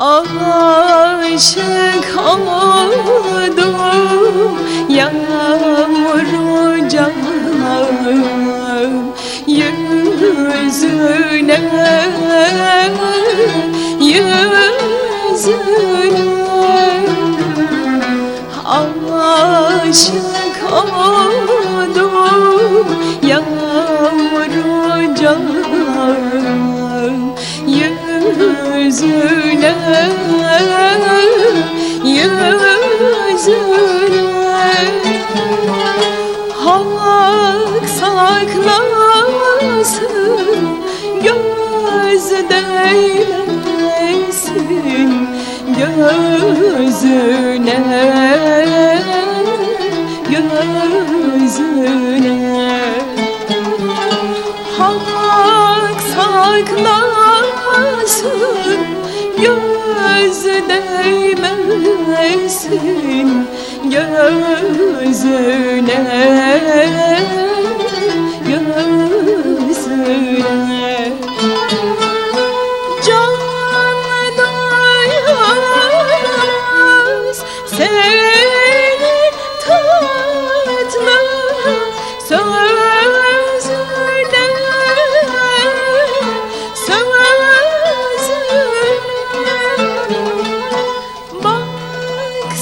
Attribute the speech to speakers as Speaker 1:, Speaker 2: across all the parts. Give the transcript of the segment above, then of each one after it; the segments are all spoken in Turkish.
Speaker 1: Aşık oldum yağmur canım yüzüne yüzüne. Aşık oldum yağmur canım yüzüne yüzüne Hak saklasın göz değmesin gözüne. Gözüne Hak saklasın göz değmesin gözüne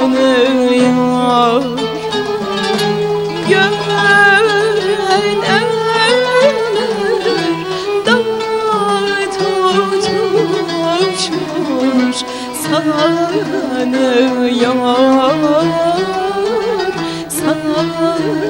Speaker 1: yanıyor Gömene dağ tutuşur Sanıyor Sanıyor